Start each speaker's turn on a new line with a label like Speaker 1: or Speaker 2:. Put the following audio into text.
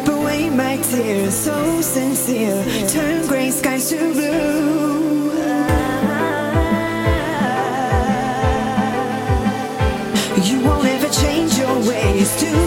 Speaker 1: wipe away my tears. So sincere, turn gray skies to blue. You won't ever change your ways.